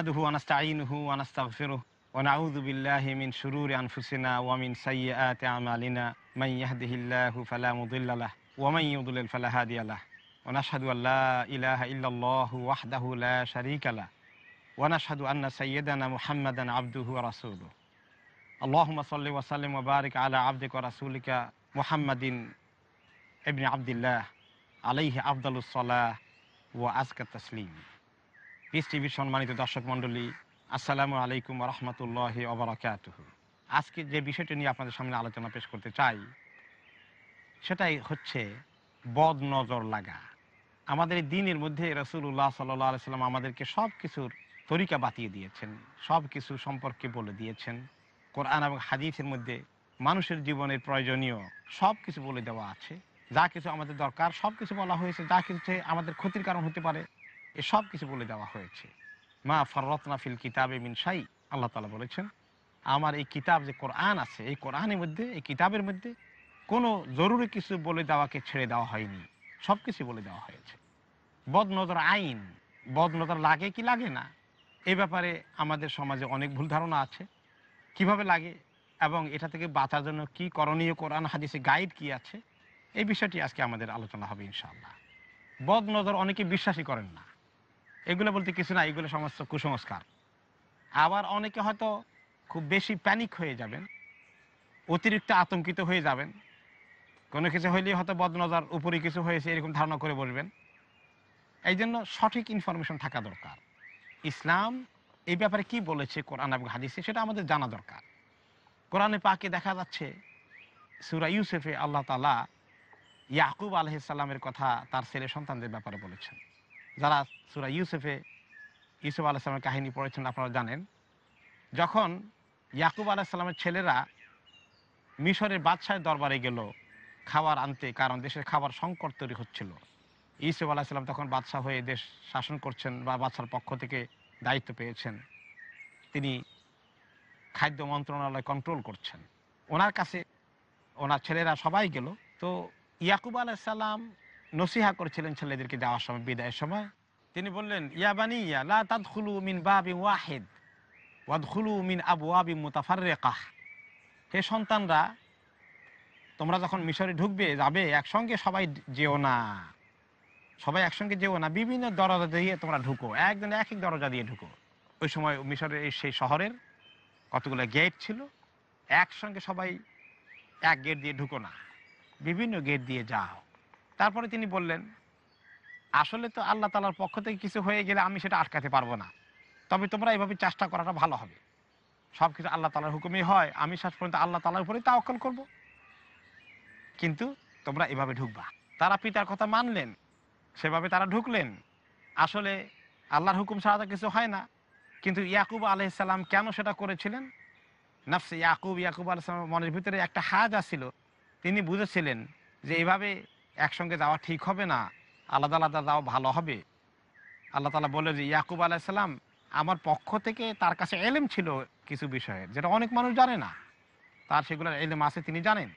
نحمده ونستعينه ونستغفره ونعوذ بالله من شرور أنفسنا ومن سيئات أعمالنا. من يهده الله فلا مضل له ومن يضلل فلا هادي له. ونشهد أن لا إله إلا الله وحده لا شريك له. ونشهد أن سيدنا محمدا عبده ورسوله. اللهم صل وسلم وبارك على عبدك ورسولك محمد ابن عبد الله عليه أفضل الصلاة وأزكى التسليم. Piece টিভির সম্মানিত দর্শক মণ্ডলী, আসসালামু আলাইকুম রহমতুল্লাহ অবরাকাত আজকে যে বিষয়টি নিয়ে আপনাদের সামনে আলোচনা পেশ করতে চাই, সেটাই হচ্ছে বদ নজর লাগা। আমাদের দিনের মধ্যে রসুল্লাহ সাল্লাহ সাল্লাম আমাদেরকে সব কিছুর তরিকা বাতিয়ে দিয়েছেন সব কিছু সম্পর্কে বলে দিয়েছেন। কোরআন এবং হাদিসের মধ্যে মানুষের জীবনের প্রয়োজনীয় সব কিছু বলে দেওয়া আছে। যা কিছু আমাদের দরকার সব কিছু বলা হয়েছে, যা কিছু আমাদের ক্ষতির কারণ হতে পারে। এ সব কিছু বলে দেওয়া হয়েছে। মা ফররতনা ফিল কিতাবে মিন সাই আল্লাহ তালা বলেছেন, আমার এই কিতাব যে কোরআন আছে, এই কোরআনের মধ্যে, এই কিতাবের মধ্যে কোনো জরুরি কিছু বলে দেওয়াকে ছেড়ে দেওয়া হয়নি। সব কিছু বলে দেওয়া হয়েছে। বদনজর আইন, বদনজর লাগে কি লাগে না এই ব্যাপারে আমাদের সমাজে অনেক ভুল ধারণা আছে। কীভাবে লাগে এবং এটা থেকে বাঁচার জন্য কি করণীয় কোরআন, হাদিসে গাইড কি আছে, এই বিষয়টি আজকে আমাদের আলোচনা হবে ইনশাআল্লাহ। বদনজর অনেকে বিশ্বাসই করেন না। এগুলো বলতে কিছু না, এগুলো সমস্ত কুসংস্কার। আবার অনেকে হয়তো খুব বেশি প্যানিক হয়ে যাবেন, অতিরিক্ত আতঙ্কিত হয়ে যাবেন। কোনো কিছু হইলেই হয়তো বদনজর, উপরে কিছু হয়েছে, এরকম ধারণা করে বলবেন। এই জন্য সঠিক ইনফরমেশন থাকা দরকার। ইসলাম এই ব্যাপারে কি বলেছে কোরআন এবং হাদিসে, সেটা আমাদের জানা দরকার। কোরআনে পাকে দেখা যাচ্ছে, সুরা ইউসেফে আল্লাহ তালা ইয়াকুব আলহিসাল্লামের কথা তার ছেলে সন্তানদের ব্যাপারে বলেছেন। যারা সুরা ইউসেফে, ইউসুফ আলাহিসামের কাহিনী পড়েছেন আপনারা জানেন, যখন ইয়াকুব আলাহিসাল্লামের ছেলেরা মিশরের বাদশাহের দরবারে গেল, খাবার আনতে, কারণ দেশের খাবার সংকট তৈরি হচ্ছিল। ইউসুফ আলাহিসাল্লাম তখন বাদশাহ হয়ে দেশ শাসন করছেন বা বাদশার পক্ষ থেকে দায়িত্ব পেয়েছেন। তিনি খাদ্য মন্ত্রণালয় কন্ট্রোল করছেন। ওনার কাছে, ওনার ছেলেরা সবাই গেল। তো ইয়াকুব আলাহিসাল্লাম নসিহা করেছিলেন ছেলেদেরকে যাওয়ার সময়, বিদায়ের সময়। তিনি বললেন ইয়াবানি ইয়া লা তাদখুলু মিন বাবি ওয়াহিদ, ওয়াদখুলু মিন আবু আবি মুতাফার রেকাহ হে সন্তানরা, তোমরা যখন মিশরে ঢুকবে, যাবে, একসঙ্গে সবাই যেও না। সবাই একসঙ্গে যেও না, বিভিন্ন দরজা দিয়ে তোমরা ঢুকো, একদিন এক এক দরজা দিয়ে ঢুকো। ওই সময় মিশরের সেই শহরের কতগুলো গেট ছিল, একসঙ্গে সবাই এক গেট দিয়ে ঢুকো না, বিভিন্ন গেট দিয়ে যাও। তারপরে তিনি বললেন, আসলে তো আল্লাহ তালার পক্ষ থেকে কিছু হয়ে গেলে আমি সেটা আটকাতে পারব না। তবে তোমরা এইভাবে চেষ্টা করাটা ভালো হবে। সব কিছু আল্লাহ তালার হুকুমই হয়। আমি শেষ পর্যন্ত আল্লাহ তালার উপরেই তাওয়াক্কল করব। কিন্তু তোমরা এভাবে ঢুকবা। তারা পিতার কথা মানলেন, সেভাবে তারা ঢুকলেন। আসলে আল্লাহর হুকুম ছাড়া তো কিছু হয় না। কিন্তু ইয়াকুব আলহিসাল্লাম কেন সেটা করেছিলেন? নাফসে ইয়াকুব ইয়াকুব আলাইসালাম মনের ভিতরে একটা হাজ আসছিল তিনি বুঝেছিলেন যে এইভাবে একসঙ্গে যাওয়া ঠিক হবে না, আলাদা আলাদা যাওয়া ভালো হবে। আল্লাহ তালা বলে যে, ইয়াকুব আলাইসাল্লাম আমার পক্ষ থেকে তার কাছে এলেম ছিল কিছু বিষয়ে, যেটা অনেক মানুষ জানে না। তার সেগুলোর এলেম আছে, তিনি জানেন।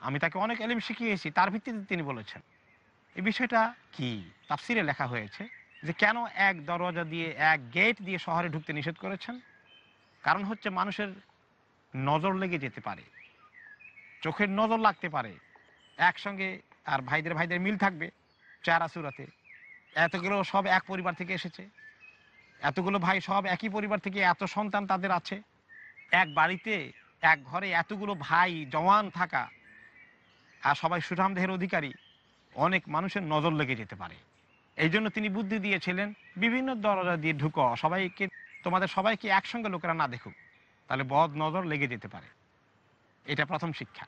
আমি তাকে অনেক এলেম শিখিয়েছি, তার ভিত্তিতে তিনি বলেছেন। এই বিষয়টা কি? তাফসিরে লেখা হয়েছে যে, কেন এক দরজা দিয়ে, এক গেট দিয়ে শহরে ঢুকতে নিষেধ করেছেন? কারণ হচ্ছে মানুষের নজর লেগে যেতে পারে, চোখের নজর লাগতে পারে। একসঙ্গে আর ভাইদের ভাইদের মিল থাকবে চেহারা সুরাতে। এতগুলো সব এক পরিবার থেকে এসেছে। এতগুলো ভাই সব একই পরিবার থেকে এত সন্তান তাদের আছে। এক বাড়িতে, এক ঘরে এতগুলো ভাই জওয়ান থাকা। আর সবাই সুঠাম দেহের অধিকারী। অনেক মানুষের নজর লেগে যেতে পারে। এই জন্য তিনি বুদ্ধি দিয়েছিলেন, বিভিন্ন দরজা দিয়ে ঢুকো, সবাইকে, তোমাদের সবাইকে একসঙ্গে লোকেরা না দেখুক, তাহলে বদ নজর লেগে যেতে পারে। এটা প্রথম শিক্ষা।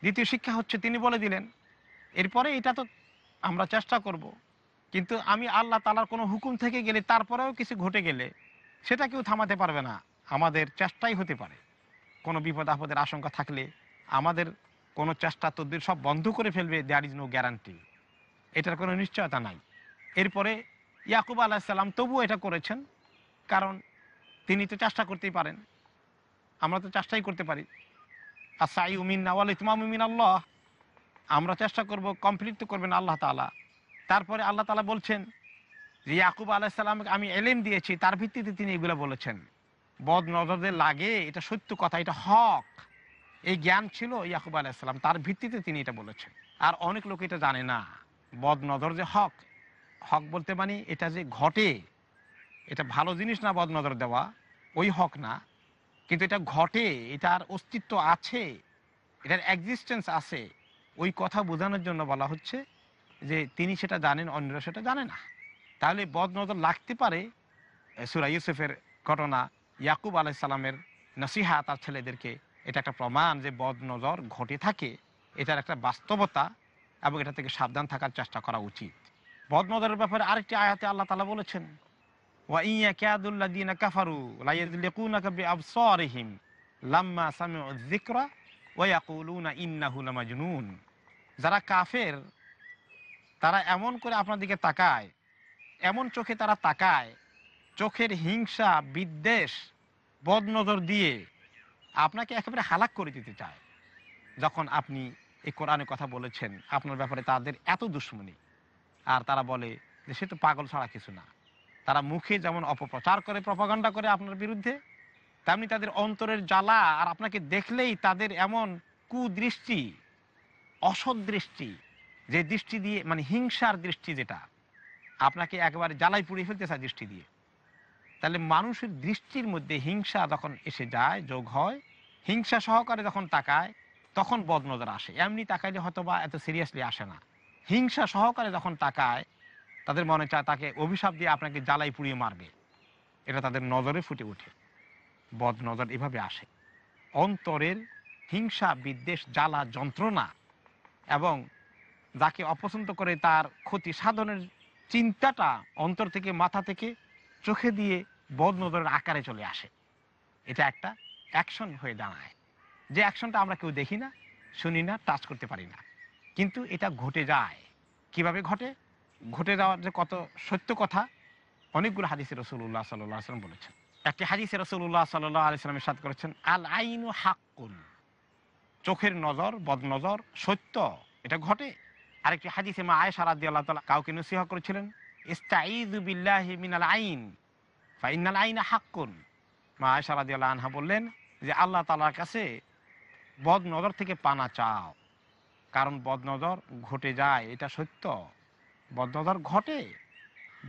দ্বিতীয় শিক্ষা হচ্ছে, তিনি বলে দিলেন এরপরে এটা তো আমরা চেষ্টা করব। কিন্তু আমি আল্লাহ তালার কোনো হুকুম থেকে গেলে তারপরেও কিছু ঘটে গেলে সেটা কেউ থামাতে পারবে না। আমাদের চেষ্টাই হতে পারে। কোনো বিপদ আপদের আশঙ্কা থাকলে আমাদের কোনো চেষ্টা তদ্বির সব বন্ধ করে ফেলবে দেয়ার ইজ নো গ্যারান্টি এটার কোনো নিশ্চয়তা নাই। এরপরে ইয়াকুব আলাহিসাল্লাম তবুও এটা করেছেন, কারণ তিনি তো চেষ্টা করতেই পারেন। আমরা তো চেষ্টাই করতে পারি। আর সাই উমিন নাওয়াল ইতমাম উমিন আল্লাহ আমরা চেষ্টা করব কমপ্লিট তো করবেন আল্লাহ তালা তারপরে আল্লাহ তালা বলছেন, যে ইয়াকুব আলাহিসাল্লামকে আমি এলেম দিয়েছি, তার ভিত্তিতে তিনি এগুলো বলেছেন। বদ নজরদের লাগে, এটা সত্য কথা, এটা হক। এই জ্ঞান ছিল ইয়াকুব আলাইসাল্লাম তার ভিত্তিতে তিনি এটা বলেছেন। আর অনেক লোক এটা জানে না। বদ নজর যে হক হক বলতে মানে এটা যে ঘটে, এটা ভালো জিনিস না বদ নজর দেওয়া, ওই হক না। কিন্তু এটা ঘটে, এটার অস্তিত্ব আছে, এটার এক্সিস্টেন্স আছে। ওই কথা বোঝানোর জন্য বলা হচ্ছে যে তিনি সেটা জানেন, অন্যরা সেটা জানে না। তাহলে বদ নজর লাগতে পারে সুরা ইউসুফের ঘটনা, ইয়াকুব আলাইসাল্লামের নসিহা তার ছেলেদেরকে। এটা একটা প্রমাণ যে বদ নজর ঘটে থাকে। এটার একটা বাস্তবতা এবং এটা থেকে সাবধান থাকার চেষ্টা করা উচিত। বদ নজরের ব্যাপারে আরেকটি আয়াতে আল্লাহ তালা বলেছেন, ওয়া ইয়া যারা কাফের, তারা এমন করে আপনার দিকে তাকায়, এমন চোখে তারা তাকায়, চোখের হিংসা, বিদ্বেষ, বদনজর দিয়ে আপনাকে একেবারে হালাক করে দিতে চায়। যখন আপনি এই কোরআনে কথা বলেছেন, আপনার ব্যাপারে তাদের এত দুশ্মনী। আর তারা বলে যে, সে তো পাগল ছাড়া কিছু না। তারা মুখে যেমন অপপ্রচার করে, প্রপাগান্ডা করে আপনার বিরুদ্ধে, তেমনি তাদের অন্তরের জ্বালা আর আপনাকে দেখলেই তাদের এমন কুদৃষ্টি অসৎ দৃষ্টি যে দৃষ্টি দিয়ে মানে হিংসার দৃষ্টি যেটা, আপনাকে একবারে জ্বালাই পুড়িয়ে ফেলতে চায় দৃষ্টি দিয়ে। তাহলে মানুষের দৃষ্টির মধ্যে হিংসা যখন এসে যায়, যোগ হয়, হিংসা সহকারে যখন তাকায়, তখন বদনজর আসে। এমনি তাকাইলে হয়তো বা এত সিরিয়াসলি আসে না। হিংসা সহকারে যখন তাকায়, তাদের মনে চায় তাকে অভিশাপ দিয়ে আপনাকে জ্বালাই পুড়িয়ে মারবে। এটা তাদের নজরে ফুটে ওঠে। বদনজর এভাবে আসে। অন্তরের হিংসা, বিদ্বেষ, জ্বালা, যন্ত্রণা এবং যাকে অপছন্দ করে তার ক্ষতি সাধনের চিন্তাটা অন্তর থেকে, মাথা থেকে, চোখে দিয়ে বদ নজরের আকারে চলে আসে। এটা একটা অ্যাকশন হয়ে দাঁড়ায়। যে অ্যাকশনটা আমরা কেউ দেখি না, শুনি না, টাচ করতে পারি না। কিন্তু এটা ঘটে যায়। কীভাবে ঘটে? ঘটে যাওয়ার যে কত সত্য কথা, অনেকগুলো হাদিসে রসুল্লাহ সাল্লাহ আসলাম বলেছেন। একটি হাদিসে রসুল্লাহ সাল্লাহ আলিয়াল্লামের সাথ করেছেন, আল আইনু হাক্কুন। চোখের নজর বদ নজর সত্য, এটা ঘটে। আরেকটি হাদিসে মা আয়েশা রাদি আল্লাহ তালা কাউকে নসিহা করেছিলেন ইস্তাইদু বিল্লাহি মিনাল আইন ফাইনাল আইন হাক্কুন। মা আয়েশা রাদি আল্লাহ আনহা বললেন যে, আল্লাহ তালার কাছে বদ নজর থেকে পানা চাও, কারণ বদনজর ঘটে যায়, এটা সত্য। বদনজর ঘটে,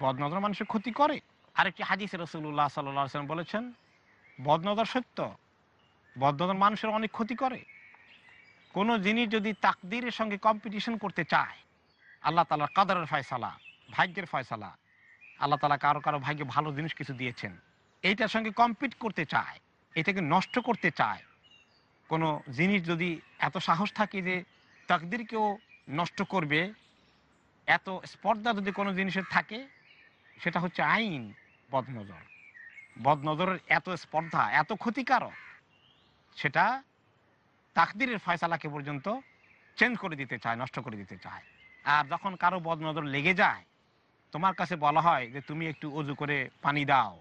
বদনজর মানুষের ক্ষতি করে। আরেকটি হাদিস রসুল্লাহ সাল্লাম বলেছেন, বদনজর সত্য, বদনজর মানুষের অনেক ক্ষতি করে। কোনো জিনিস যদি তাকদিরের সঙ্গে কম্পিটিশন করতে চায়, আল্লাহ তালার কাদারের ফয়সালা, ভাগ্যের ফয়সালা, আল্লাহ তালা কারও কারও ভাগ্যে ভালো জিনিস কিছু দিয়েছেন, এইটার সঙ্গে কম্পিট করতে চায়, এটাকে নষ্ট করতে চায়, কোনো জিনিস যদি এত সাহস থাকে যে তাকদিরকেও নষ্ট করবে, এত স্পর্ধা যদি কোনো জিনিসের থাকে, সেটা হচ্ছে আইন বদনজর। বদনজরের এত স্পর্ধা, এত ক্ষতিকারক, সেটা তাকদিরের ফয়সালাকে পর্যন্ত চেঞ্জ করে দিতে চায়, নষ্ট করে দিতে চায়। আর যখন কারও বদনজর লেগে যায়, তোমার কাছে বলা হয় যে, তুমি একটু অজু করে পানি দাও।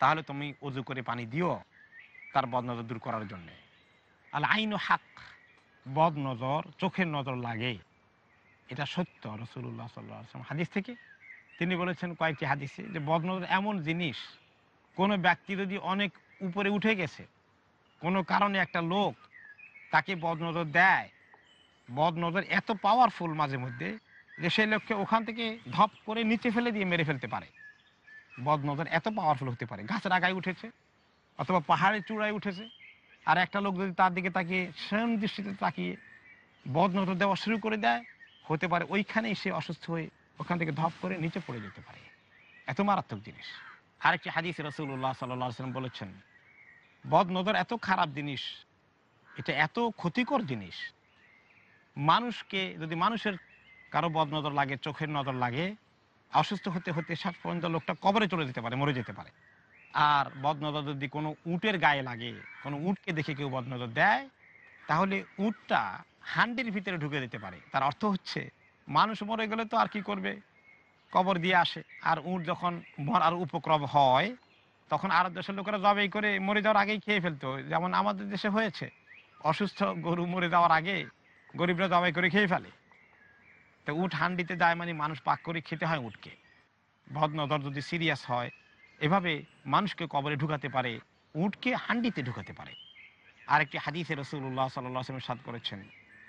তাহলে তুমি অজু করে পানি দিও তার বদনজর দূর করার জন্যে। আল আইন হাক বদ নজর চোখের নজর লাগে। এটা সত্য রসুল্লাহ সাল্লাম হাদিস থেকে তিনি বলেছেন কয়েকটি হাদিসে যে বদ নজর এমন জিনিস, কোনো ব্যক্তি যদি অনেক উপরে উঠে গেছে, কোনো কারণে একটা লোক তাকে বদ নজর দেয়। বদ নজর এত পাওয়ারফুল মাঝে মধ্যে যে সেই লোককে ওখান থেকে ধপ করে নিচে ফেলে দিয়ে মেরে ফেলতে পারে। বদ নজর এত পাওয়ারফুল হতে পারে। গাছের আগায় উঠেছে অথবা পাহাড়ের চূড়ায় উঠেছে। আর একটা লোক যদি তার দিকে তাকিয়ে সেম দৃষ্টিতে তাকিয়ে বদ নজর দেওয়া শুরু করে দেয়, হতে পারে ওইখানেই সে অসুস্থ হয়ে ওখান থেকে ধপ করে নিচে পড়ে যেতে পারে। এত মারাত্মক জিনিস। আরেকটি হাদিস রসুল্লাহ সাল্লাম বলেছেন বদ নজর এত খারাপ জিনিস এটা এত ক্ষতিকর জিনিস। মানুষকে যদি মানুষের কারও বদ নজর লাগে, চোখের নজর লাগে, অসুস্থ হতে হতে শেষ পর্যন্ত লোকটা কবরে চলে যেতে পারে, মরে যেতে পারে। আর বদনজর যদি কোনো উটের গায়ে লাগে, কোনো উটকে দেখে কেউ বদনজর দেয়, তাহলে উটটা হান্ডির ভিতরে ঢুকে দিতে পারে। তার অর্থ হচ্ছে, মানুষ মরে গেলে তো আর কি করবে? কবর দিয়ে আসে। আর উট যখন মরার উপক্রম হয়, তখন আরব দেশের লোকেরা জবাই করে মরে যাওয়ার আগেই খেয়ে ফেলতো। যেমন আমাদের দেশে হয়েছে। অসুস্থ গরু মরে যাওয়ার আগে গরিবরা জবাই করে খেয়ে ফেলে। তো উট হান্ডিতে যায় মানে মানুষ পাক করে খেতে হয় উটকে। ভদনজর যদি সিরিয়াস হয়, এভাবে মানুষকে কবরে ঢুকাতে পারে, উটকে হান্ডিতে ঢুকাতে পারে। আরেকটি হাদিসে রসুল্লাহ সাল্লামের সাদ করেছেন,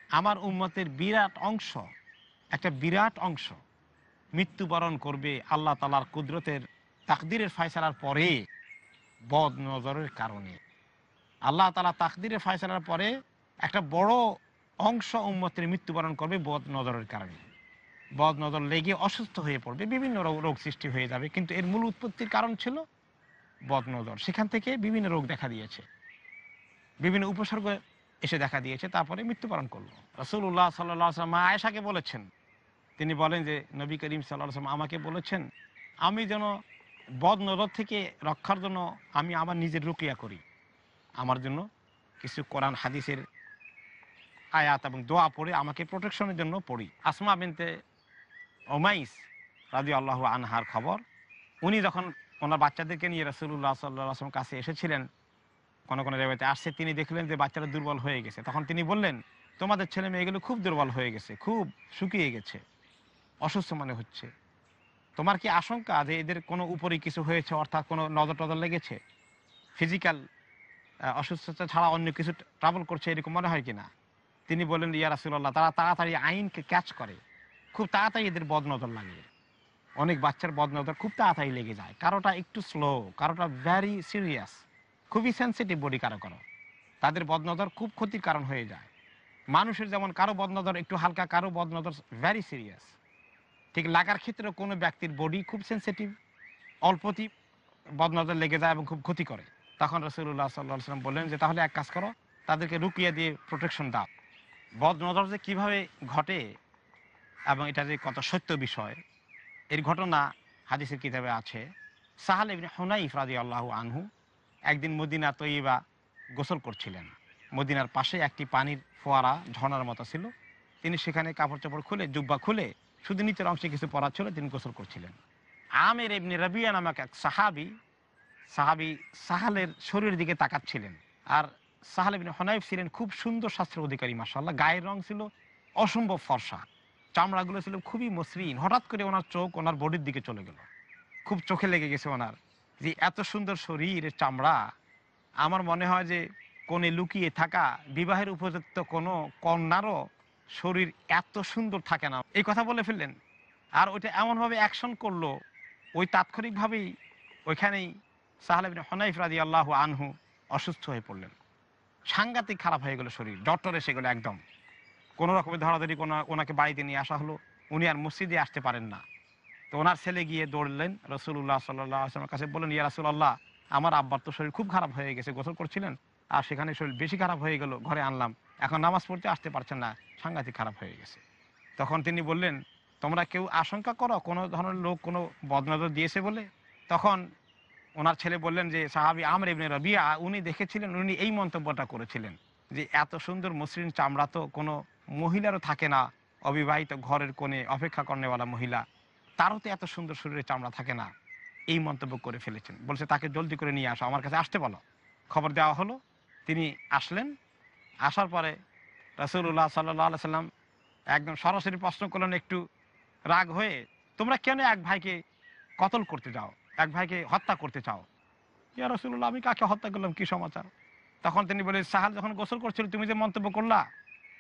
আমার উম্মতের বিরাট অংশ, একটা বিরাট অংশ মৃত্যুবরণ করবে আল্লাহ তালার কুদরতের তাকদিরের ফয়সালার পরে বদ নজরের কারণে। আল্লাহ তালা তাকদিরের ফয়সালার পরে একটা বড় অংশ উম্মতের মৃত্যুবরণ করবে বদ নজরের কারণে। বদ নজর লেগে অসুস্থ হয়ে পড়বে, বিভিন্ন রোগ সৃষ্টি হয়ে যাবে। কিন্তু এর মূল উৎপত্তির কারণ ছিল বদ নজর সেখান থেকে বিভিন্ন রোগ দেখা দিয়েছে। বিভিন্ন উপসর্গ এসে দেখা দিয়েছে, তারপরে মৃত্যুবরণ করল। রসুল্লাহ সাল্লাম মা আয়েশাকে বলেছেন, তিনি বলেন যে, নবী করিম সাল্লাম আমাকে বলেছেন, আমি যেন বদ নজর থেকে রক্ষার জন্য আমি আমার নিজের রুকিয়া করি। আমার জন্য কিছু কোরআন, হাদিসের আয়াত এবং দোয়া পড়ে, আমাকে প্রোটেকশনের জন্য পড়ি। আসমা বিনতে ওমাইস রাজি আল্লাহ আনহার খবর, উনি যখন ওনার বাচ্চাদেরকে নিয়ে রসুল্লাহ সাল্লাহ আসলাম কাছে এসেছিলেন, কোনো কোনো রেবাতে আসছে, তিনি দেখলেন যে বাচ্চারা দুর্বল হয়ে গেছে। তখন তিনি বললেন, তোমাদের ছেলে মেয়েগুলো খুব দুর্বল হয়ে গেছে, খুব শুকিয়ে গেছে, অসুস্থ মনে হচ্ছে। তোমার কি আশঙ্কা যে এদের কোনো উপরে কিছু হয়েছে, অর্থাৎ কোনো নজর টজর লেগেছে? ফিজিক্যাল অসুস্থতা ছাড়া অন্য কিছু ট্রাভেল করছে এরকম মনে হয় কিনা? তিনি বললেন, ইয়া রাসুল্লাহ তারা তাড়াতাড়ি আইনকে ক্যাচ করে। খুব তাড়াতাড়ি এদের বদনজর লাগে অনেক বাচ্চার বদনজর খুব তাড়াতাড়ি লেগে যায়। কারোটা একটু স্লো কারোটা ভ্যারি সিরিয়াস খুবই সেন্সিটিভ বডি কারও কারও। তাদের বদনজর খুব ক্ষতির কারণ হয়ে যায়। মানুষের যেমন কারও বদনজর একটু হালকা, কারও বদনজর ভ্যারি সিরিয়াস ঠিক লাগার ক্ষেত্রে কোনো ব্যক্তির বডি খুব সেন্সিটিভ অল্পতি বদনজর লেগে যায় এবং খুব ক্ষতি করে। তখন রসুল্লাহ সাল্লাহ সাল্লাম বললেন যে, তাহলে এক কাজ করো, তাদেরকে রুকিয়ে দিয়ে প্রোটেকশন দাও। বদ নজর যে কীভাবে ঘটে এবং এটা যে কত সত্য বিষয়, এর ঘটনা হাদিসের কিতাবে আছে। সাহাল ইবনে হুনাইফ রাজি আল্লাহ আনহু একদিন মদিনা তৈবা গোসল করছিলেন। মদিনার পাশে একটি পানির ফোয়ারা ঝর্ণার মতো ছিল। তিনি সেখানে কাপড় চাপড় খুলে, জুব্বা খুলে, শুধু নিচের অংশে কিছু পরা ছিল, তিনি গোসল করছিলেন। আমের এমনি রবিয়া নামক এক সাহাবি সাহাবি সাহালের শরীরের দিকে তাকাচ্ছিলেন। আর সাহাল ইবিন হনাইফ ছিলেন খুব সুন্দর স্বাস্থ্যের অধিকারী মাসাল্লাহ গায়ের রং ছিল অসম্ভব ফর্সা। চামড়াগুলো ছিল খুবই মসৃণ। হঠাৎ করে ওনার চোখ ওনার বডির দিকে চলে গেল। খুব চোখে লেগে গেছে ওনার যে এত সুন্দর শরীর চামড়া। আমার মনে হয় যে কোণে লুকিয়ে থাকা বিবাহের উপযুক্ত কোনো কন্যারও শরীর এত সুন্দর থাকে না। এই কথা বলে ফেললেন। আর ওইটা এমনভাবে অ্যাকশন করল, ওই তাৎক্ষণিকভাবেই ওইখানেই সাহালেবিন হনাইফ রাজি আল্লাহ আনহু অসুস্থ হয়ে পড়লেন। সাংঘাতিক খারাপ হয়ে গেল শরীর। ডক্টর এসে গেলো একদম। কোনো রকমের ধরাধরি কোনো ওনাকে বাড়িতে নিয়ে আসা হলো। উনি আর মসজিদে আসতে পারেন না। তো ওনার ছেলে গিয়ে দৌড়লেন। রসুল্লাহ সাল্লাহ আসলামের কাছে বললেন, ইয়া রাসুল্লাহ আমার আব্বার তো শরীর খুব খারাপ হয়ে গেছে। গোসল করছিলেন? আর সেখানে শরীর বেশি খারাপ হয়ে গেল। ঘরে আনলাম। এখন নামাজ পড়তে আসতে পারছেন না। সাংঘাতিক খারাপ হয়ে গেছে। তখন তিনি বললেন, তোমরা কেউ আশঙ্কা করো? কোনো ধরনের লোক কোনো বদনজর দিয়েছে বলে? তখন ওনার ছেলে বললেন যে, সাহাবি আমর ইবনে রবিয়া, উনি দেখেছিলেন, উনি এই মন্তব্যটা করেছিলেন যে, এত সুন্দর মসৃণ চামড়া তো কোনো মহিলারও থাকে না, অবিবাহিত ঘরের কোণে অপেক্ষা করেওয়ালা মহিলা, তারও তো এত সুন্দর শরীরের চামড়া থাকে না। এই মন্তব্য করে ফেলেছেন। বলছে, তাকে জলদি করে নিয়ে আসো, আমার কাছে আসতে বলো। খবর দেওয়া হলো, তিনি আসলেন। আসার পরে রসুল্লাহ সাল্লাহ সাল্লাম একদম সরাসরি প্রশ্ন করলেন, একটু রাগ হয়ে, তোমরা কেন এক ভাইকে কতল করতে যাও? এক ভাইকে হত্যা করতে চাও। ইয়া রসুল্লাহ আমি কাকে হত্যা করলাম? কি সমাচার? তখন তিনি বলে, সাহাল যখন গোসল করছিল, তুমি যে মন্তব্য করলা,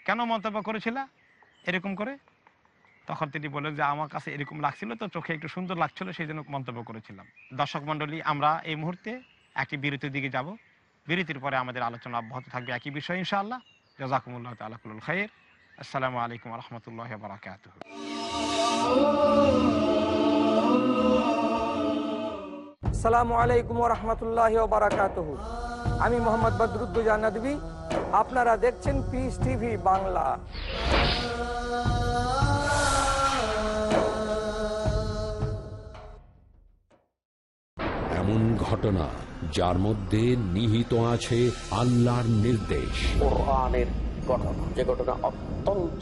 কেন মন্তব্য করেছিলা? এরকম করে। তখন তিনি বললেন যে, আমার কাছে এরকম লাগছিল তো, চোখে একটু সুন্দর লাগছিল, সেই জন্য মন্তব্য করেছিলাম। দর্শক মণ্ডলী, আমরা এই মুহূর্তে একটি বিরতির দিকে যাব। বিরতির পরে আমাদের আলোচনা অব্যাহত থাকবে একই বিষয়, ইনশাআল্লাহ। জাজাকুমুল্লাহ তালাকুল খাইর। আসসালামু আলাইকুম রহমতুল্লাহ বারাকাত সালামু আলাইকুম রহমতুল্লাহ বারাকাত আমি মোহাম্মদ বদরুদ্দুজা নদী আপনারা দেখছেন পিস টিভি বাংলা। এমন ঘটনা যার মধ্যে নিহিত আছে আল্লাহর নির্দেশ। কোরআনের ঘটনা যে ঘটনা অত্যন্ত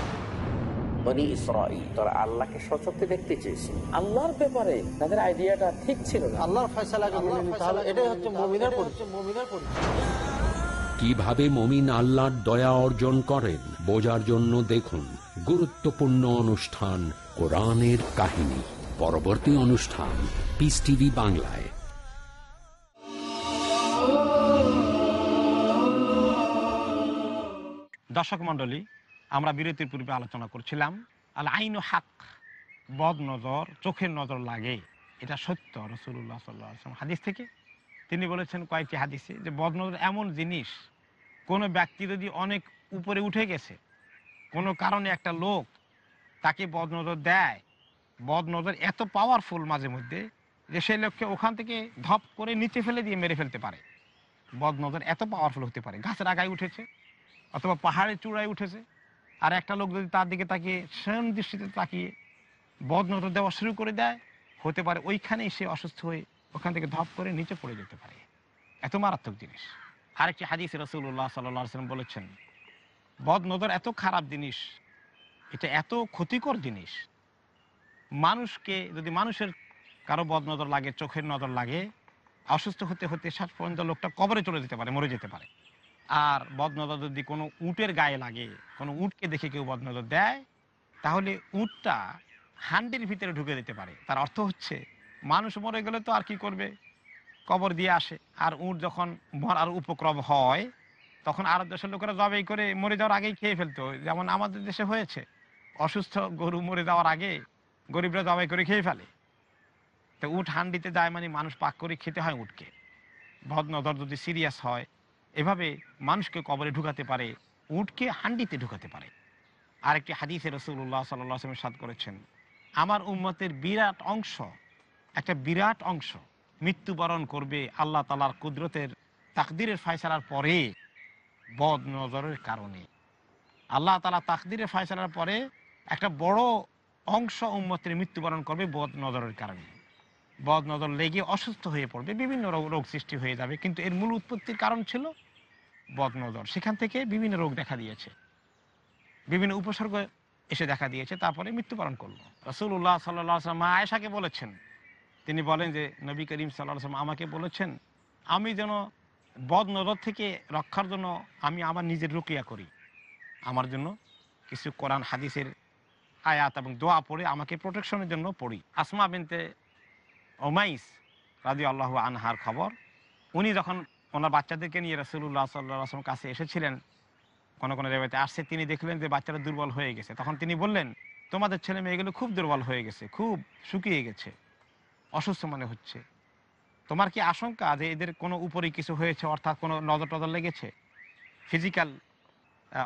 বনি ইসরাইল তারা আল্লাহকে সচক্ষে দেখতে চেয়েছিল। আল্লাহর ব্যাপারে তাদের আইডিয়াটা ঠিক ছিল না। আল্লাহর হবে। এটাই হচ্ছে মুমিনের পরিচয়। মুমিনের পরিচয়। কীভাবে মমিন আল্লাহর দয়া অর্জন করেন বোঝার জন্য দেখুন গুরুত্বপূর্ণ অনুষ্ঠান কোরআনের কাহিনী। পরবর্তী অনুষ্ঠান পিস টিভি বাংলায়। দর্শক মণ্ডলী আমরা বিরতির পূর্বে আলোচনা করছিলাম, আল আইন হাক, বদ নজর, চোখের নজর লাগে, এটা সত্য রসুল্লাহ সাল্লাম হাদিস থেকে। তিনি বলেছেন কয়েকটি হাদিসে যে বদ নজর এমন জিনিস, কোনো ব্যক্তি যদি অনেক উপরে উঠে গেছে, কোনো কারণে একটা লোক তাকে বদ নজর দেয়, বদ নজর এত পাওয়ারফুল মাঝে মধ্যে যে সেই লোককে ওখান থেকে ধপ করে নিচে ফেলে দিয়ে মেরে ফেলতে পারে। বদ নজর এত পাওয়ারফুল হতে পারে, গাছের আগায় উঠেছে, অথবা পাহাড়ের চূড়ায় উঠেছে আর একটা লোক যদি তার দিকে তাকিয়ে স্বয়ং দৃষ্টিতে তাকিয়ে বদনজর দেওয়া শুরু করে দেয়, হতে পারে ওইখানেই সে অসুস্থ হয়ে ওখান থেকে ধপ করে নিচে পড়ে যেতে পারে। এত মারাত্মক জিনিস। আরেকটি হাদিস রসুল্লাহ সাল্লাম বলেছেন, বদনজর এত খারাপ জিনিস, এটা এত ক্ষতিকর জিনিস। মানুষকে যদি মানুষের কারও বদনজর লাগে, চোখের নজর লাগে, অসুস্থ হতে হতে শেষ পর্যন্ত লোকটা কবরে চলে যেতে পারে, মরে যেতে পারে। আর বদনজর যদি কোনো উটের গায়ে লাগে, কোনো উটকে দেখে কেউ বদনজর দেয়, তাহলে উটটা হান্ডির ভিতরে ঢুকে দিতে পারে। তার অর্থ হচ্ছে, মানুষ মরে গেলে তো আর কি করবে? কবর দিয়ে আসে। আর উট যখন মরার উপক্রম হয়, তখন আরব দেশের লোকেরা জবাই করে মরে যাওয়ার আগেই খেয়ে ফেলতো। যেমন আমাদের দেশে হয়েছে, অসুস্থ গরু মরে যাওয়ার আগে গরিবরা জবাই করে খেয়ে ফেলে। তো উট হান্ডিতে যায় মানে মানুষ পাক করে খেতে হয় উটকে। বদনজর যদি সিরিয়াস হয় এভাবে মানুষকে কবরে ঢুকাতে পারে, উটকে হান্ডিতে ঢুকাতে পারে। আরেকটি হাদিসে রসুল্লাহ সাল্লামের সাদ করেছেন, আমার উম্মতের বিরাট অংশ, একটা বিরাট অংশ মৃত্যুবরণ করবে আল্লাহ তালার কুদরতের তাকদিরের ফয়সালার পরে বদ নজরের কারণে। আল্লাহ তালা তাকদিরের ফায়সালার পরে একটা বড় অংশ উম্মতের মৃত্যুবরণ করবে বদ নজরের কারণে। বদ নজর লেগে অসুস্থ হয়ে পড়বে, বিভিন্ন রোগ সৃষ্টি হয়ে যাবে। কিন্তু এর মূল উৎপত্তির কারণ ছিল বদ নজর। সেখান থেকে বিভিন্ন রোগ দেখা দিয়েছে। বিভিন্ন উপসর্গ এসে দেখা দিয়েছে, তারপরে মৃত্যুবরণ করল। রসুল্লাহ সাল্লাম মা আয়েশাকে বলেছেন, তিনি বলেন যে, নবী করিম সাল্লাম আমাকে বলেছেন, আমি যেন বদ নজর থেকে রক্ষার জন্য আমি আমার নিজের রুকিয়া করি। আমার জন্য কিছু কোরআন, হাদিসের আয়াত এবং দোয়া পড়ে আমাকে প্রোটেকশনের জন্য পড়ি। আসমা বিনতে ওমাইস রাজি আল্লাহ আনহার খবর। উনি যখন ওনার বাচ্চাদেরকে নিয়ে রসুল্লাহ সাল্লাম কাছে এসেছিলেন, কোনো কোনো রেবাতে আসছে, তিনি দেখলেন যে বাচ্চারা দুর্বল হয়ে গেছে। তখন তিনি বললেন, তোমাদের ছেলে মেয়েগুলো খুব দুর্বল হয়ে গেছে, খুব শুকিয়ে গেছে, অসুস্থ মনে হচ্ছে। তোমার কি আশঙ্কা যে এদের কোনো উপরে কিছু হয়েছে, অর্থাৎ কোনো নজর টজর লেগেছে? ফিজিক্যাল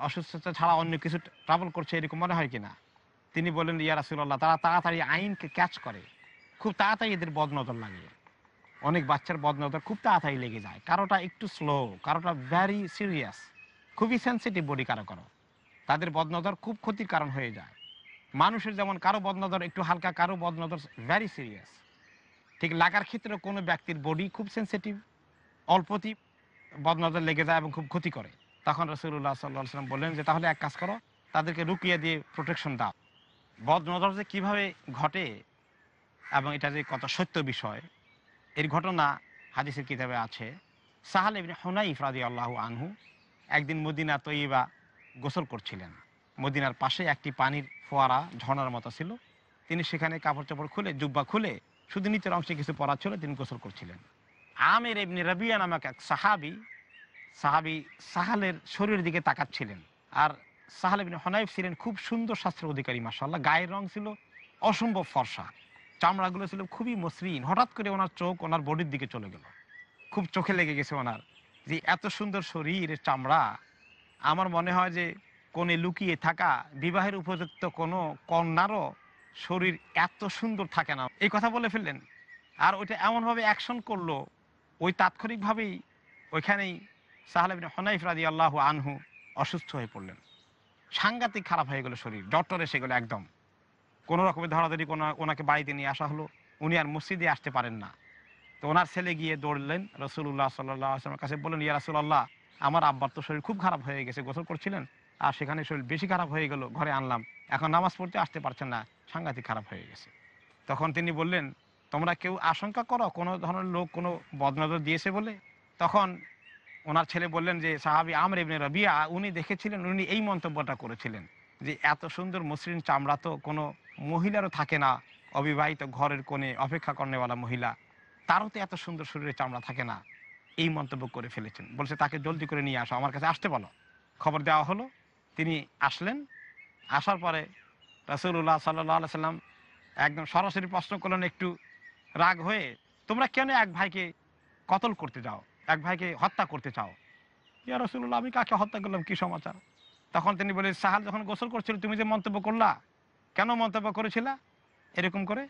অসুস্থতা ছাড়া অন্য কিছু ট্রাভেল করছে এরকম মনে হয় কি না তিনি বললেন, ইয়া রাসুল্লাহ তারা তাড়াতাড়ি আইনকে ক্যাচ করে। খুব তাড়াতাড়ি এদের বদনজর লাগে অনেক বাচ্চার বদনজর খুব তাড়াতাড়ি লেগে যায়। কারোটা একটু স্লো কারোটা ভ্যারি সিরিয়াস খুবই সেন্সিটিভ বডি কারও কারও। তাদের বদনজর খুব ক্ষতির কারণ হয়ে যায়। মানুষের যেমন কারও বদনজর একটু হালকা, কারও বদনজর ভ্যারি সিরিয়াস ঠিক লাগার ক্ষেত্রে কোনো ব্যক্তির বডি খুব সেন্সিটিভ অল্পতি বদনজর লেগে যায় এবং খুব ক্ষতি করে। তখন রসুল্লাহ সাল্লাহ সাল্লাম বললেন যে, তাহলে এক কাজ করো, তাদেরকে রুকিয়ে দিয়ে প্রোটেকশন দাও। বদনজর যে কীভাবে ঘটে এবং এটা যে কত সত্য বিষয়, এর ঘটনা হাদিসের কিতাবে আছে। সাহাল ইবনে হুনাইফ রাদি আল্লাহ আনহু একদিন মদিনা তৈবা গোসল করছিলেন। মদিনার পাশে একটি পানির ফোয়ারা ঝর্নার মতো ছিল। তিনি সেখানে কাপড় চাপড় খুলে, জুব্বা খুলে, শুধু নিচের অংশে কিছু পরা ছিল, তিনি গোসল করছিলেন। আমের এমনি রবিয়া নামক এক সাহাবি সাহাবি সাহালের শরীরের দিকে তাকাচ্ছিলেন। আর সাহাল ইবনে হনাইফ ছিলেন খুব সুন্দর স্বাস্থ্যের অধিকারী মাসাল্লাহ গায়ের রং ছিল অসম্ভব ফর্সা। চামড়াগুলো ছিল খুবই মসৃণ। হঠাৎ করে ওনার চোখ ওনার বডির দিকে চলে গেল। খুব চোখে লেগে গেছে ওনার যে এত সুন্দর শরীর চামড়া। আমার মনে হয় যে কোণে লুকিয়ে থাকা বিবাহের উপযুক্ত কোনো কন্যারও শরীর এত সুন্দর থাকে না। এই কথা বলে ফেললেন। আর ওইটা এমনভাবে অ্যাকশন করল, ওই তাৎক্ষণিকভাবেই ওইখানেই সাহালেবিন হনাইফ রাজি আল্লাহ আনহু অসুস্থ হয়ে পড়লেন। সাংঘাতিক খারাপ হয়ে গেল শরীর। ডক্টর এসে গেলো একদম। কোনো রকমের ধরাধরি কোনো ওনাকে বাড়িতে নিয়ে আসা হলো। উনি আর মসজিদে আসতে পারেন না। তো ওনার ছেলে গিয়ে দৌড়লেন রসুল্লাহ সাল্লাহ আসলামের কাছে বললেন, ইয়া রাসুল্লাহ আমার আব্বার তো শরীর খুব খারাপ হয়ে গেছে, গোসল করছিলেন? আর সেখানে শরীর বেশি খারাপ হয়ে গেল, ঘরে আনলাম। এখন নামাজ পড়তে আসতে পারছেন না, সাংঘাতিক খারাপ হয়ে গেছে। তখন তিনি বললেন, তোমরা কেউ আশঙ্কা করো, কোনো ধরনের লোক কোনো বদনজর দিয়েছে বলে? তখন ওনার ছেলে বললেন যে, সাহাবি আমর ইবনে রবিয়া, উনি দেখেছিলেন, উনি এই মন্তব্যটা করেছিলেন যে, এত সুন্দর মসৃণ চামড়া তো কোনো মহিলারও থাকে না। অবিবাহিত ঘরের কোণে অপেক্ষা করেওয়ালা মহিলা। তারও তো এত সুন্দর শরীরের চামড়া থাকে না। এই মন্তব্য করে ফেলেছেন। বলছে, তাকে জলদি করে নিয়ে আসো, আমার কাছে আসতে বলো। খবর দেওয়া হলো। তিনি আসলেন। আসার পরে রাসুল্লাহ সাল্লাহ সাল্লাম একদম সরাসরি প্রশ্ন করলেন একটু রাগ হয়ে, তোমরা কেন এক ভাইকে কতল করতে যাও? এক ভাইকে হত্যা করতে চাও? ইয়া রসুল্লাহ আমি কাকে হত্যা করলাম? কি সমাচার? তখন তিনি বলে, সাহাল যখন গোসল করছিল, তুমি যে মন্তব্য করলা কেন মন্তব্য করেছিলা? এরকম করে?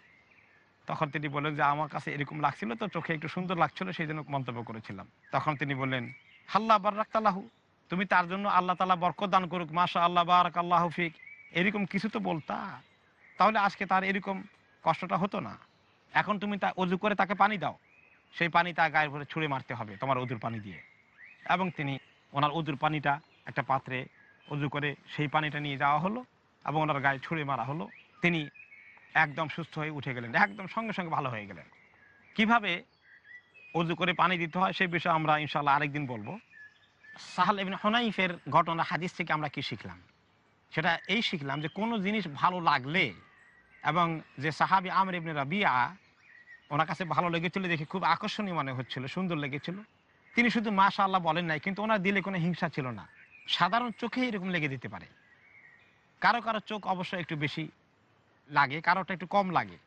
তখন তিনি বললেন যে, আমার কাছে এরকম লাগছিল তো, চোখে একটু সুন্দর লাগছিল, সেই জন্য মন্তব্য করেছিলাম। তখন তিনি বললেন, হাল্লা বার রাখতাল্লাহু তুমি তার জন্য আল্লাহ তালা বরকত দান করুক মাসা আল্লাহ বারাক আল্লাহ ফিক। এরকম কিছু তো বলতা। তাহলে আজকে তার এরকম কষ্টটা হতো না। এখন তুমি তা অজু করে তাকে পানি দাও। সেই পানি তার গায়ের ভরে ছুঁড়ে মারতে হবে তোমার অজুর পানি দিয়ে। এবং তিনি ওনার অজুর পানিটা একটা পাত্রে অজু করে সেই পানিটা নিয়ে যাওয়া হলো। এবং ওনার গায়ে ছুঁড়ে মারা হলো। তিনি একদম সুস্থ হয়ে উঠে গেলেন, একদম সঙ্গে সঙ্গে ভালো হয়ে গেলেন। কীভাবে অজু করে পানি দিতে হয় সেই বিষয়ে আমরা ইনশাল্লাহ আরেকদিন বলব। সাহাল এবিন হনাইফের ঘটনা হাদিস থেকে আমরা কি শিখলাম? সেটা এই শিখলাম যে কোনো জিনিস ভালো লাগলে এবং যে সাহাবি আমর ইবনে রাবিয়া, ওনার কাছে ভালো লেগেছিল দেখে খুব আকর্ষণীয় মনে হচ্ছিল, সুন্দর লেগেছিল। তিনি শুধু মাশা আল্লাহ বলেন নাই, কিন্তু ওনার দিলে কোনো হিংসা ছিল না। সাধারণ চোখে এরকম লেগে দিতে পারে। কারও কারও চোখ অবশ্যই একটু বেশি লাগে, কারোটা একটু কম লাগে।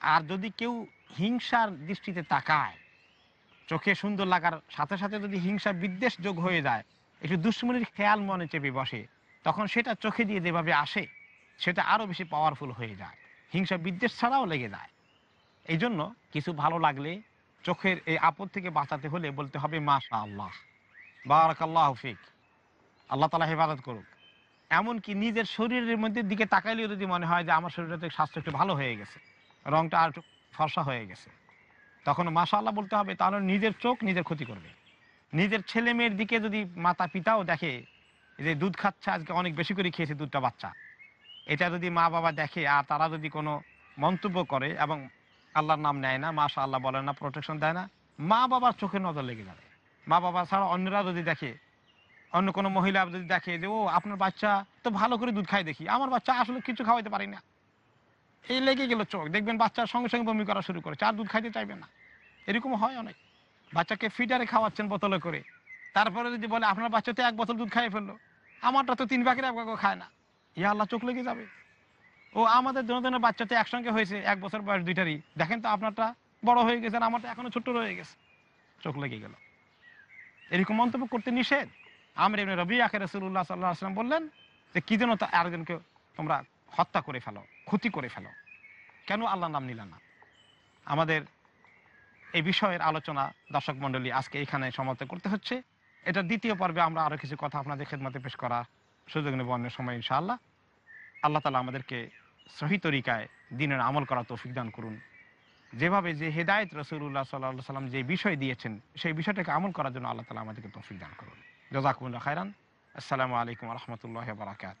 আর যদি কেউ হিংসার দৃষ্টিতে তাকায়, চোখে সুন্দর লাগার সাথে সাথে যদি হিংসা বিদ্বেষ যোগ হয়ে যায়, একটু দুশ্মনির খেয়াল মনে চেপে বসে, তখন সেটা চোখে দিয়ে যেভাবে আসে, সেটা আরও বেশি পাওয়ারফুল হয়ে যায়। হিংসা বিদ্বেষ ছাড়াও লেগে যায়। এই জন্য কিছু ভালো লাগলে চোখের এই আপদ থেকে বাঁচাতে হলে বলতে হবে মাশা আল্লাহ বারাক আল্লাহ ফিক। আল্লাহ তালা হেফাজত করুক। এমনকি নিজের শরীরের মধ্যে দিকে তাকাইলেও যদি মনে হয় যে আমার শরীরের স্বাস্থ্য একটু ভালো হয়ে গেছে, রংটা আর ফর্সা হয়ে গেছে, তখন মাশা আল্লাহ বলতে হবে, তাহলে নিজের চোখ নিজের ক্ষতি করবে। নিজের ছেলে মেয়ের দিকে যদি মাতা পিতাও দেখে যে দুধ খাচ্ছে, আজকে অনেক বেশি করে খেয়েছে দুধটা বাচ্চা, এটা যদি মা বাবা দেখে আর তারা যদি কোনো মন্তব্য করে এবং আল্লাহর নাম নেয় না মাশা আল্লাহ বলে না প্রোটেকশন দেয় না, মা বাবার চোখে নজর লেগে যাবে। মা বাবা ছাড়া অন্যরা যদি দেখে অন্য কোনো মহিলা যদি দেখে যে, ও, আপনার বাচ্চা তো ভালো করে দুধ খাই দেখি। আমার বাচ্চা আসলে কিছু খাওয়াইতে পারি না। এই লেগে গেল চোখ। দেখবেন বাচ্চার সঙ্গে সঙ্গে বমি করা শুরু করে চার দুধ খাইতে চাইবে না। এরকম হয় অনেক। বাচ্চাকে ফিডারে খাওয়াচ্ছেন বোতলে করে। তারপরে যদি বলে, আপনার বাচ্চা তো এক বোতল দুধ খাইয়ে ফেলল। আমারটা তো তিন ভাগের এক ভাগও খায় না। ইয়া আল্লাহ চোখ লেগে যাবে। ও, আমাদের দুজনের বাচ্চা তো একসঙ্গে হয়েছে। এক বছর বয়স দুইটারই। দেখেন তো আপনারটা বড় হয়ে গেছে আর আমারটা এখনও ছোট্ট রয়ে গেছে। চোখ লেগে গেল। এরকম মন্তব্য করতে নিষেধ? আমরা রবি আখের রসুল্লাহ সাল্লাহ আসলাম বললেন যে কি যেন আরেকজনকে তোমরা হত্যা করে ফেলো, ক্ষতি করে ফেলো। কেন আল্লাহ নাম নিল না? আমাদের এই বিষয়ের আলোচনা দর্শক মণ্ডলী আজকে এখানে সমাপ্ত করতে হচ্ছে। এটা দ্বিতীয় পর্বে আমরা আরও কিছু কথা আপনাদের খেদমতে পেশ করা সুযোগ নেব অন্য সময় ইনশাআল্লাহ। আল্লাহ তালা আমাদেরকে সহি তরিকায় দিনের আমল করা তৌফিক দান করুন। যেভাবে যে হেদায়ত রসুল্লাহ সাল্লাহ সাল্লাম যে বিষয় দিয়েছেন, সেই বিষয়টাকে আমল করার জন্য আল্লাহ তালা আমাদেরকে তৌফিক দান করুন। জজাকুল্লাহ খায়রান আসসালামু আলাইকুম রহমতুল্লাহ বারাকাত